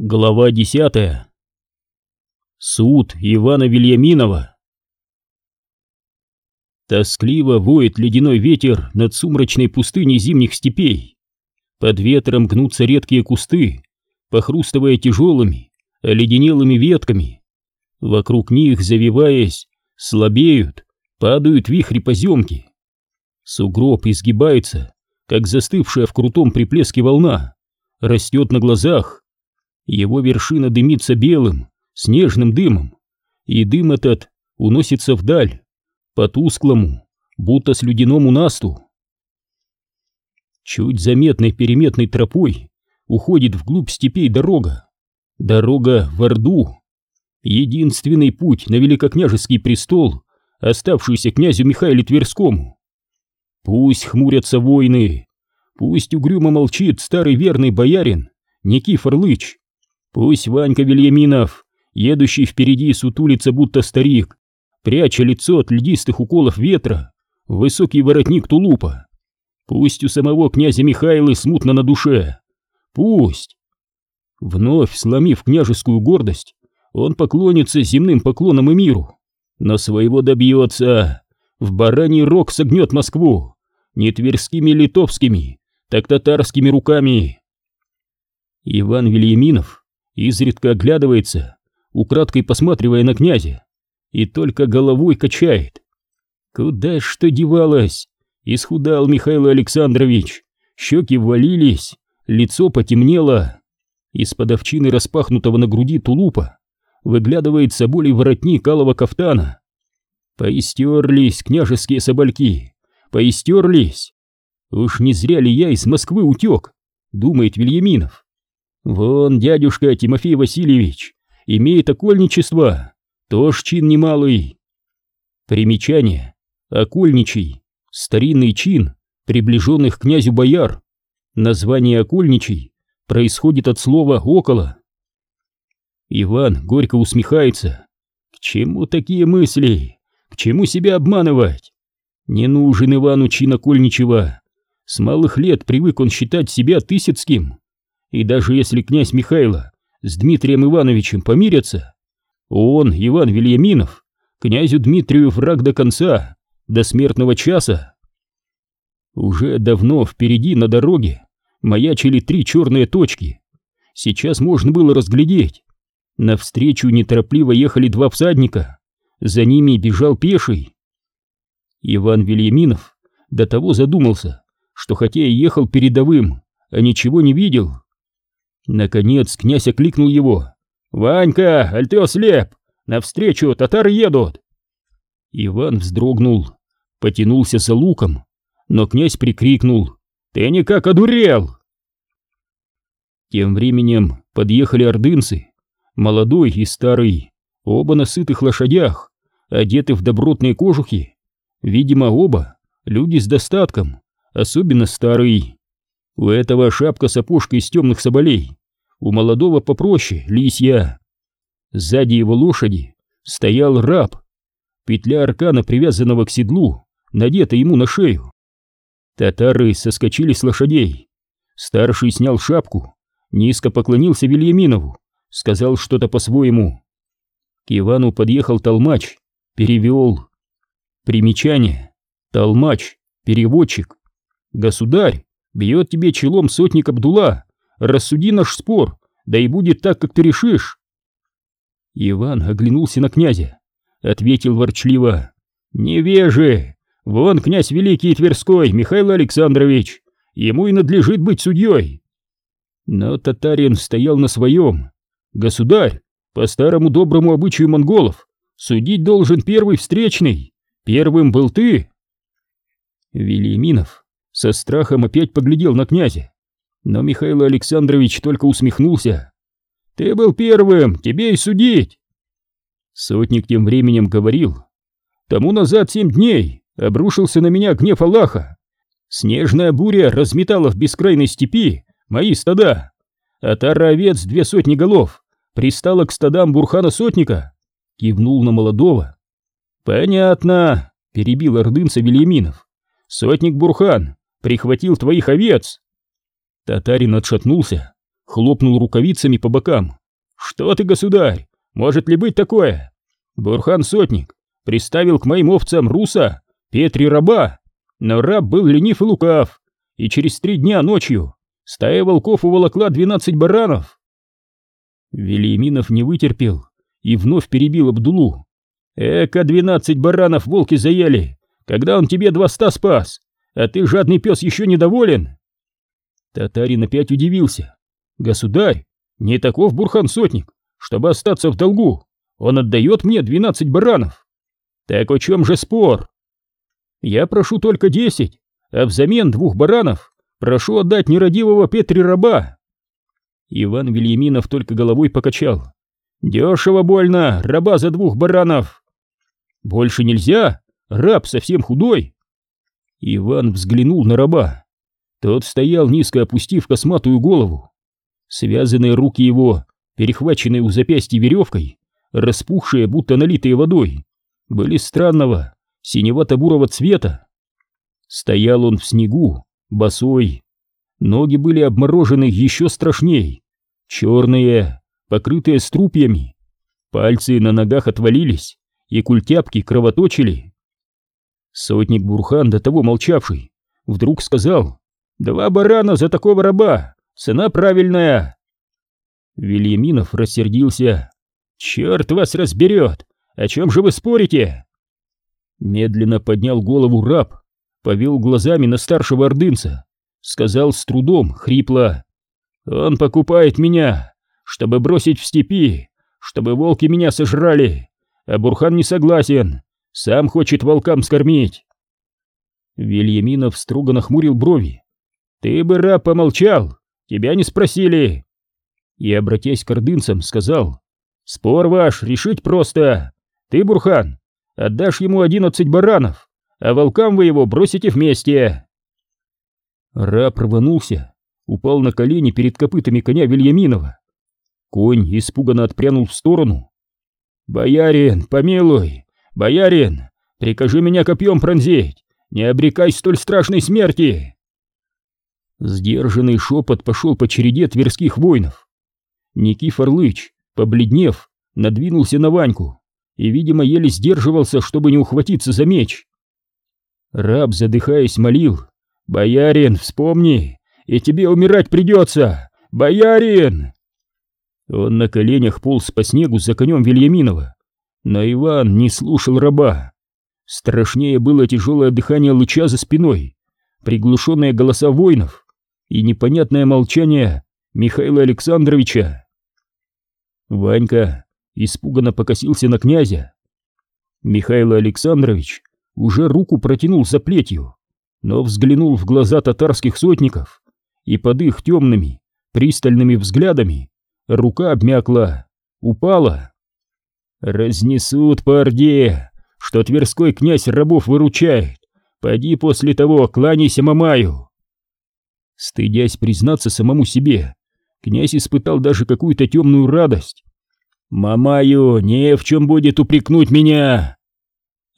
Глава десятая. Суд Ивана Вильяминова. Тоскливо воет ледяной ветер над сумрачной пустыней зимних степей. Под ветром гнутся редкие кусты, похрустывая тяжелыми, оледенелыми ветками. Вокруг них, завиваясь, слабеют, падают вихри поземки. Сугроб изгибается, как застывшая в крутом приплеске волна, растет на глазах, его вершина дымится белым, снежным дымом, и дым этот уносится вдаль, по тусклому, будто слюдяному насту. Чуть заметной переметной тропой уходит вглубь степей дорога. Дорога в Орду. Единственный путь на великокняжеский престол, оставшийся князю Михаилу Тверскому. Пусть хмурятся войны, пусть угрюмо молчит старый верный боярин Никифор Лыч, Пусть Ванька Вильяминов, едущий впереди сутулится будто старик, пряча лицо от льдистых уколов ветра, высокий воротник тулупа. Пусть у самого князя Михаила смутно на душе. Пусть. Вновь сломив княжескую гордость, он поклонится земным поклонам и миру, но своего добьется. В бараний рог согнет Москву, не тверскими литовскими, так татарскими руками. Иван Вильяминов изредка оглядывается, украдкой посматривая на князя, и только головой качает. Куда что девалось? Исхудал Михаил Александрович, щеки ввалились, лицо потемнело. Из-под овчины распахнутого на груди тулупа выглядывает соболей воротник алого кафтана. Поистерлись княжеские собольки, поистерлись. Уж не зря ли я из Москвы утек, думает Вильяминов. Вон дядюшка Тимофей Васильевич имеет окольничество, тоже чин немалый. Примечание. Окольничий. Старинный чин, приближенных к князю бояр. Название окольничий происходит от слова «около». Иван горько усмехается. К чему такие мысли? К чему себя обманывать? Не нужен Ивану чин окольничего. С малых лет привык он считать себя Тысяцким. И даже если князь Михайло с Дмитрием Ивановичем помирятся, он, Иван Вильяминов, князю Дмитрию враг до конца, до смертного часа. Уже давно впереди на дороге маячили три черные точки. Сейчас можно было разглядеть. Навстречу неторопливо ехали два всадника, за ними бежал пеший. Иван Вильяминов до того задумался, что хотя и ехал передовым, а ничего не видел, Наконец князь окликнул его. «Ванька, аль ты ослеп? Навстречу татары едут!» Иван вздрогнул, потянулся за луком, но князь прикрикнул. «Ты никак одурел!» Тем временем подъехали ордынцы, молодой и старый, оба на сытых лошадях, одеты в добротные кожухи. Видимо, оба люди с достатком, особенно старый. У этого шапка-сапожка из темных соболей, у молодого попроще, лисья. Сзади его лошади стоял раб, петля аркана, привязанного к седлу, надета ему на шею. Татары соскочили с лошадей. Старший снял шапку, низко поклонился Вильяминову, сказал что-то по-своему. К Ивану подъехал толмач, перевел. Примечание. Толмач, переводчик. Государь, бьет тебе челом сотник Абдула, рассуди наш спор, да и будет так, как ты решишь. Иван оглянулся на князя, ответил ворчливо. Невежи! Вон князь Великий Тверской, Михаил Александрович, ему и надлежит быть судьей. Но татарин стоял на своем. Государь, по старому доброму обычаю монголов, судить должен первый встречный. Первым был ты. Велиминов со страхом опять поглядел на князя. Но Михаил Александрович только усмехнулся. «Ты был первым, тебе и судить!» Сотник тем временем говорил. «Тому назад семь дней обрушился на меня гнев Аллаха. Снежная буря разметала в бескрайной степи мои стада, а тара овец две сотни голов пристала к стадам Бурхана Сотника», кивнул на молодого. «Понятно», — перебил ордынца Вильяминов. «Сотник Бурхан прихватил твоих овец». Татарин отшатнулся, хлопнул рукавицами по бокам. «Что ты, государь? Может ли быть такое? Бурхан Сотник приставил к моим овцам руса, Петри раба, но раб был ленив и лукав, и через три дня ночью стая волков уволокла двенадцать баранов». Велиминов не вытерпел и вновь перебил Абдулу. «Эка, двенадцать баранов волки заели, когда он тебе два ста спас, а ты, жадный пес, еще недоволен?» Татарин опять удивился. «Государь, не таков Бурхан-сотник, чтобы остаться в долгу. Он отдает мне двенадцать баранов. Так о чем же спор? Я прошу только десять, а взамен двух баранов прошу отдать нерадивого Петри раба». Иван Вильяминов только головой покачал. «Дешево больно, раба за двух баранов!» «Больше нельзя, раб совсем худой!» Иван взглянул на раба. Тот стоял низко опустив косматую голову. Связанные руки его, перехваченные у запястья веревкой, распухшие, будто налитые водой, были странного, синевато-бурого цвета. Стоял он в снегу, босой. Ноги были обморожены еще страшней, черные, покрытые струпьями. Пальцы на ногах отвалились, и культяпки кровоточили. Сотник Бурхан, до того молчавший, вдруг сказал «Два барана за такого раба, цена правильная!» Вильяминов рассердился. «Черт вас разберет! О чем же вы спорите?» Медленно поднял голову раб, повел глазами на старшего ордынца, сказал с трудом, хрипло. «Он покупает меня, чтобы бросить в степи, чтобы волки меня сожрали, а Бурхан не согласен, сам хочет волкам скормить. Вильяминов строго нахмурил брови. Ты бы, раб, помолчал, тебя не спросили. И, обратясь к ордынцам, сказал, спор ваш решить просто. Ты, Бурхан, отдашь ему одиннадцать баранов, а волкам вы его бросите вместе. Раб рванулся, упал на колени перед копытами коня Вильяминова. Конь испуганно отпрянул в сторону, «Боярин, помилуй! Боярин, прикажи меня копьем пронзить! Не обрекай столь страшной смерти!» Сдержанный шепот пошел по череде тверских воинов. Никифор Лыч, побледнев, надвинулся на Ваньку и, видимо, еле сдерживался, чтобы не ухватиться за меч. Раб, задыхаясь, молил. «Боярин, вспомни, и тебе умирать придется! Боярин!» Он на коленях полз по снегу за конем Вильяминова, но Иван не слушал раба. Страшнее было тяжелое дыхание лыча за спиной, приглушенные голоса воинов и непонятное молчание Михаила Александровича. Ванька испуганно покосился на князя. Михаил Александрович уже руку протянул за плетью, но взглянул в глаза татарских сотников и под их темными, пристальными взглядами рука обмякла, упала. Разнесут по Орде, что Тверской князь рабов выручает. Пойди после того, кланяйся Мамаю. Стыдясь признаться самому себе, князь испытал даже какую-то темную радость. «Мамаю, не в чем будет упрекнуть меня!»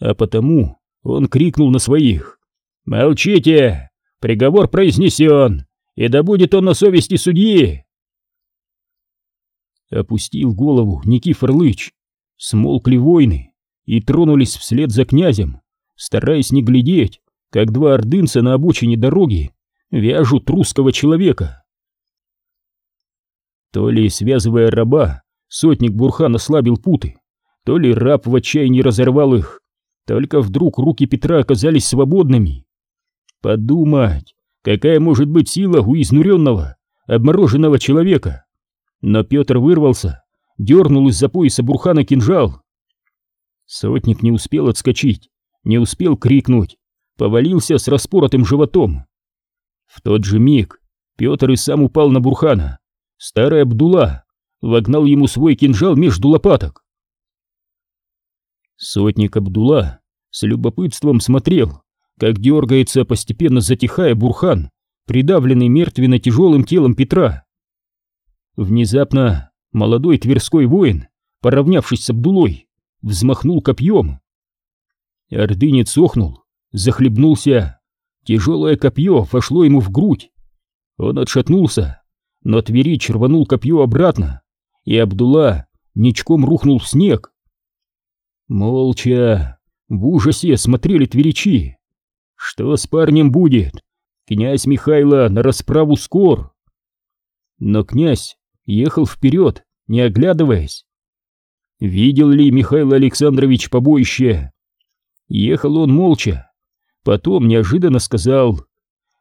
А потому он крикнул на своих. «Молчите! Приговор произнесен, и да будет он на совести судьи!» Опустил голову Никифор Лыч. Смолкли войны и тронулись вслед за князем, стараясь не глядеть, как два ордынца на обочине дороги вяжут русского человека. То ли, связывая раба, сотник Бурхан ослабил путы, то ли раб в отчаянии разорвал их, только вдруг руки Петра оказались свободными. Подумать, какая может быть сила у изнуренного, обмороженного человека, но Петр вырвался, дернул из-за пояса Бурхана кинжал. Сотник не успел отскочить, не успел крикнуть, повалился с распоротым животом. В тот же миг Петр и сам упал на Бурхана. Старый Абдула вогнал ему свой кинжал между лопаток. Сотник Абдула с любопытством смотрел, как дергается, постепенно затихая Бурхан, придавленный мертвенно-тяжелым телом Петра. Внезапно молодой тверской воин, поравнявшись с Абдулой, взмахнул копьем. Ордынец охнул, захлебнулся. Тяжелое копье вошло ему в грудь. Он отшатнулся, но Тверич рванул копье обратно, и Абдулла ничком рухнул в снег. Молча, в ужасе смотрели тверичи. Что с парнем будет? Князь Михайло на расправу скор. Но князь ехал вперед, не оглядываясь. Видел ли Михаил Александрович побоище? Ехал он молча. Потом неожиданно сказал.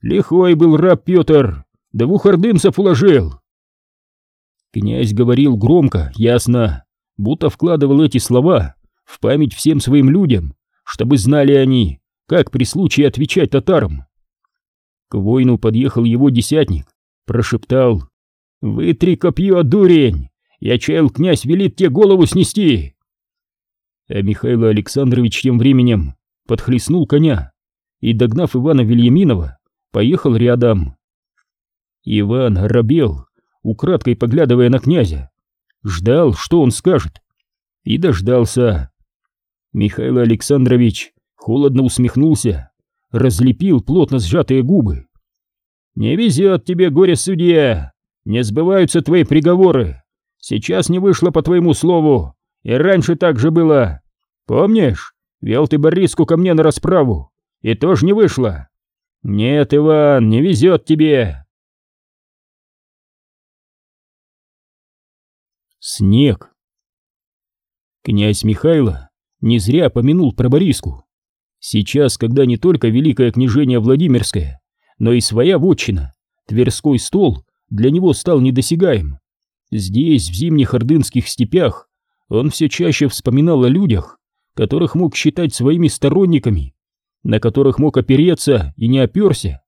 «Лихой был раб Петр, двух ордынцев уложил». Князь говорил громко, ясно, будто вкладывал эти слова в память всем своим людям, чтобы знали они, как при случае отвечать татарам. К воину подъехал его десятник, прошептал «Вытри копье, дурень! Я чаял, князь велит тебе голову снести!» А Михаил Александрович тем временем подхлестнул коня и, догнав Ивана Вильяминова, поехал рядом. Иван оробел, украдкой поглядывая на князя, ждал, что он скажет, и дождался. Михаил Александрович холодно усмехнулся, разлепил плотно сжатые губы. «Не везет тебе, горе-судья! Не сбываются твои приговоры! Сейчас не вышло по твоему слову, и раньше так же было! Помнишь, вел ты Бориску ко мне на расправу, и тоже не вышло! Нет, Иван, не везет тебе!» Снег. Князь Михайло не зря помянул про Бориску. Сейчас, когда не только великое княжение Владимирское, но и своя вотчина, Тверской стол, для него стал недосягаем. Здесь, в зимних ордынских степях, он все чаще вспоминал о людях, которых мог считать своими сторонниками, на которых мог опереться и не оперся,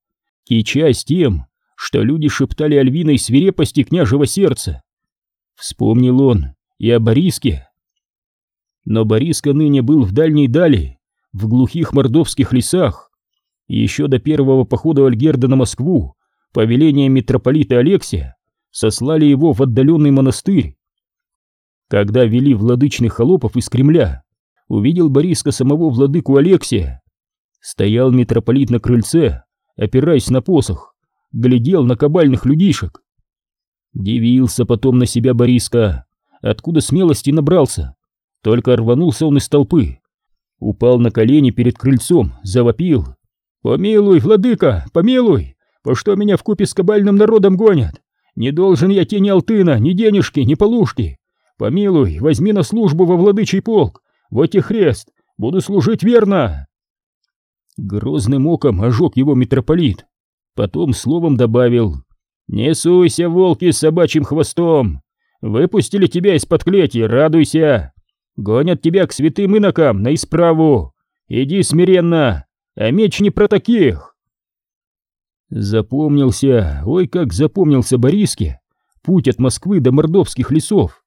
кичась тем, что люди шептали о львиной свирепости княжего сердца. Вспомнил он и о Бориске, но Бориска ныне был в дальней дали, в глухих мордовских лесах. Еще до первого похода Альгерда на Москву, по велению митрополита Алексия, сослали его в отдаленный монастырь. Когда вели владычных холопов из Кремля, увидел Бориска самого владыку Алексия. Стоял митрополит на крыльце, опираясь на посох, глядел на кабальных людишек. Дивился потом на себя Бориска, откуда смелости набрался, только рванулся он из толпы. Упал на колени перед крыльцом, завопил. «Помилуй, владыка, помилуй! По что меня в купе с кабальным народом гонят? Не должен я тебе ни алтына, ни денежки, ни полушки! Помилуй, возьми на службу во владычий полк, вот и хрест, буду служить верно!» Грозным оком ожег его митрополит, потом словом добавил «Не суйся, волки, с собачьим хвостом! Выпустили тебя из-под клети, радуйся! Гонят тебя к святым инокам на исправу. Иди смиренно, а меч не про таких. Запомнился, ой, как запомнился Бориске, путь от Москвы до мордовских лесов.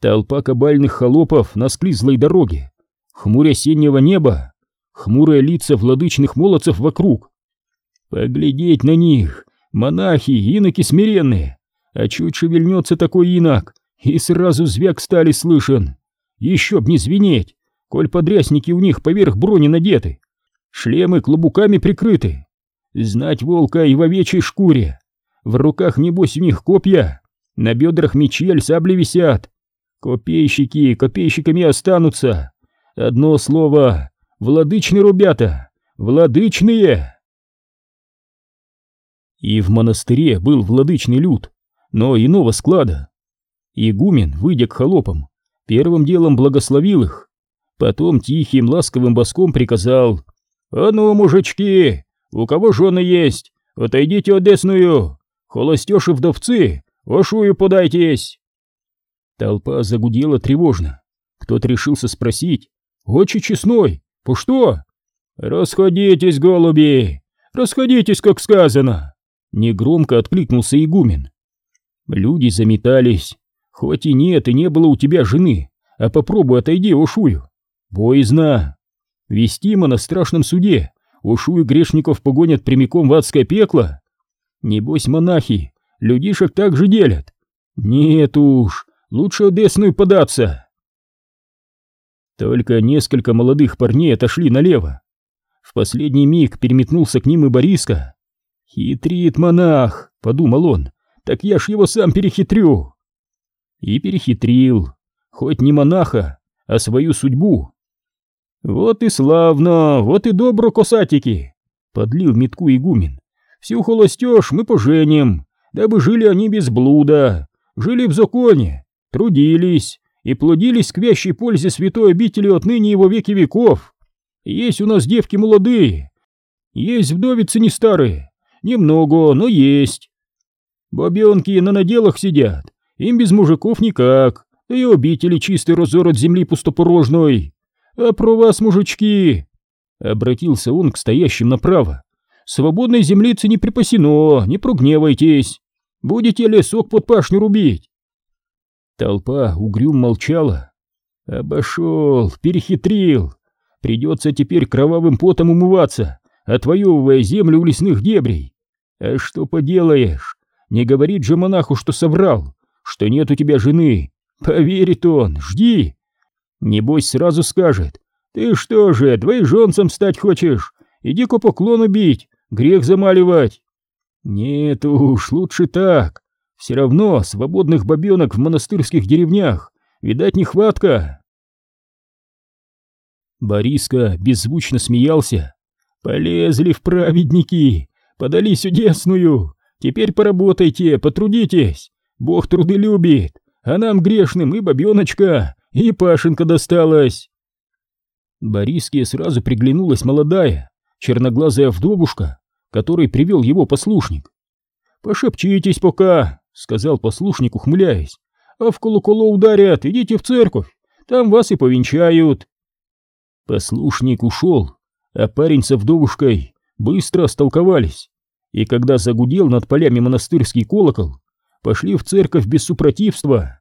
Толпа кабальных холопов на склизлой дороге, хмурь осеннего неба, хмурые лица владычных молодцев вокруг. Поглядеть на них, монахи, иноки смиренные, а чуть шевельнется такой инок, и сразу звяк стали слышен. Еще б не звенеть, коль подрясники у них поверх брони надеты, шлемы клобуками прикрыты. Знать волка и в овечьей шкуре. В руках, небось, у них копья, на бедрах мечи аль сабли висят. Копейщики копейщиками останутся. Одно слово — владычные ребята, владычные. И в монастыре был владычный люд, но иного склада. Игумен, выйдя к холопам, первым делом благословил их, потом тихим ласковым боском приказал «А ну, мужички, у кого жены есть, отойдите одесную, холостёши вдовцы, ошую подайтесь!» Толпа загудела тревожно, кто-то решился спросить «Очи честной, по что?» «Расходитесь, голуби, расходитесь, как сказано!» Негромко откликнулся игумен. Люди заметались, Хоть и нет, и не было у тебя жены, а попробуй отойди, Ошую. Боязно. Вестимо на страшном суде. Ошую грешников погонят прямиком в адское пекло. Небось монахи, людишек так же делят. Нет уж, лучше Одесную податься. Только несколько молодых парней отошли налево. В последний миг переметнулся к ним и Бориска. «Хитрит монах», — подумал он, так я ж его сам перехитрю. И перехитрил, хоть не монаха, а свою судьбу. Вот и славно, вот и добро, косатики, подлил метку игумен. Всю холостеж мы поженим, дабы жили они без блуда, жили в законе, трудились и плодились к вящей пользе святой обители отныне его веки веков. Есть у нас девки молодые, есть вдовицы не старые, немного, но есть. Бабенки на наделах сидят, им без мужиков никак, да и обители чистый разор от земли пустопорожной. А про вас, мужички, обратился он к стоящим направо, свободной землицы не припасено, не прогневайтесь. Будете лесок под пашню рубить? Толпа угрюм молчала. Обошел, перехитрил. Придется теперь кровавым потом умываться, отвоевывая землю у лесных дебрей. А что поделаешь? Не говорит же монаху, что соврал, что нет у тебя жены. Поверит он, жди. Небось сразу скажет. Ты что же, двоеженцем стать хочешь? Иди-ка поклону бить, грех замаливать. Нет уж, лучше так. Все равно свободных бабенок в монастырских деревнях, видать, нехватка. Бориска беззвучно смеялся. Полезли в праведники, подали чудесную. Теперь поработайте, потрудитесь. Бог труды любит, а нам грешным и бабеночка, и Пашенка досталась. Бориске сразу приглянулась молодая, черноглазая вдовушка, который привел его послушник. «Пошепчитесь пока», — сказал послушник, ухмыляясь. «А в колоколо ударят, идите в церковь, там вас и повенчают». Послушник ушел, а парень со вдовушкой быстро столковались, и когда загудел над полями монастырский колокол, пошли в церковь без супротивства.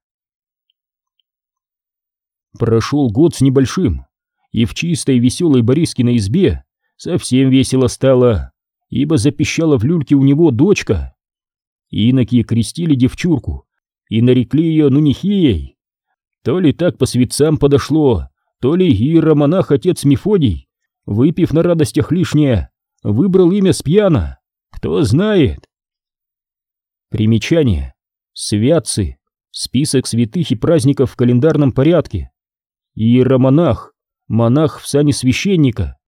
Прошел год с небольшим, и в чистой веселой Борискиной избе совсем весело стало, ибо запищала в люльке у него дочка. Иноки крестили девчурку и нарекли ее Нунихией. То ли так по светцам подошло, то ли иеромонах отец Мефодий, выпив на радостях лишнее, выбрал имя Спьяна, кто знает. Примечание. Святцы. Список святых и праздников в календарном порядке. Иеромонах. Монах в сане священника.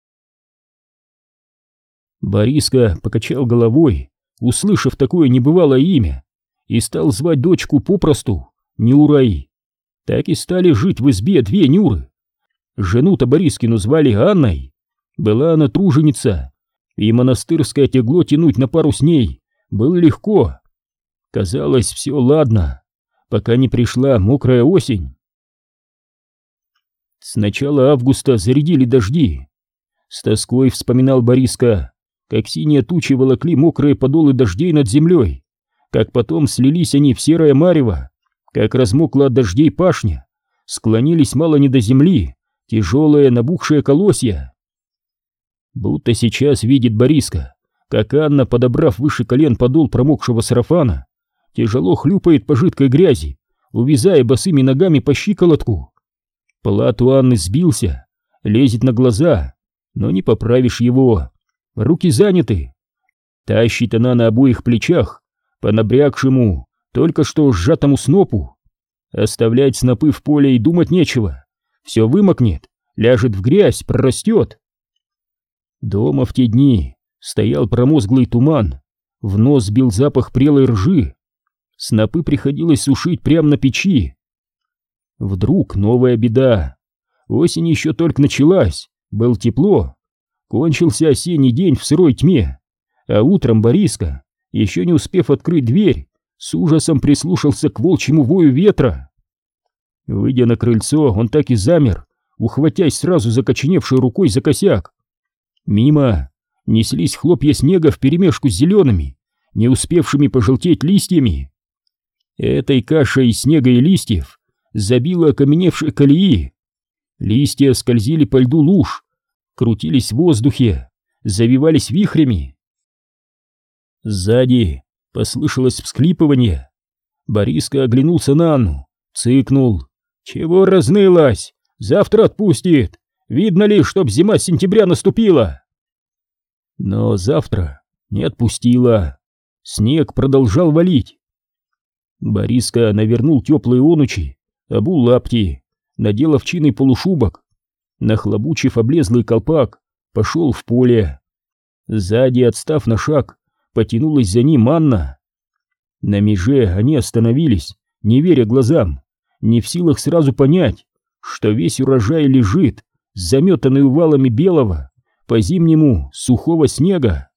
Бориска покачал головой, услышав такое небывалое имя, и стал звать дочку попросту Нюрой. Так и стали жить в избе две Нюры. Жену-то Борискину звали Анной. Была она труженица, и монастырское тегло тянуть на пару с ней было легко. Казалось, все ладно, пока не пришла мокрая осень. С начала августа зарядили дожди. С тоской вспоминал Бориска, как синие тучи волокли мокрые подолы дождей над землей, как потом слились они в серое марево, как размокла от дождей пашня, склонились мало не до земли, тяжелые набухшие колосья. Будто сейчас видит Бориска, как Анна, подобрав выше колен подол промокшего сарафана, тяжело хлюпает по жидкой грязи, увязая босыми ногами по щиколотку. Плат у Анны сбился, лезет на глаза, но не поправишь его. Руки заняты. Тащит она на обоих плечах, по набрякшему, только что сжатому снопу. Оставлять снопы в поле и думать нечего. Все вымокнет, ляжет в грязь, прорастет. Дома в те дни стоял промозглый туман, в нос бил запах прелой ржи. Снопы приходилось сушить прямо на печи. Вдруг новая беда. Осень еще только началась, было тепло. Кончился осенний день в сырой тьме, а утром Бориска, еще не успев открыть дверь, с ужасом прислушался к волчьему вою ветра. Выйдя на крыльцо, он так и замер, ухватясь сразу закоченевшей рукой за косяк. Мимо неслись хлопья снега вперемешку с зелеными, не успевшими пожелтеть листьями. Этой кашей снега и листьев забило окаменевшие колеи. Листья скользили по льду луж, крутились в воздухе, завивались вихрями. Сзади послышалось всклипывание. Бориска оглянулся на Анну, цыкнул. «Чего разнылась? Завтра отпустит! Видно ли, чтоб зима сентября наступила?» Но завтра не отпустила. Снег продолжал валить. Бориска навернул теплые онучи, обул лапти, надел овчиный полушубок, нахлобучив облезлый колпак, пошел в поле. Сзади, отстав на шаг, потянулась за ним Анна. На меже они остановились, не веря глазам, не в силах сразу понять, что весь урожай лежит, заметанный увалами белого, по-зимнему сухого снега.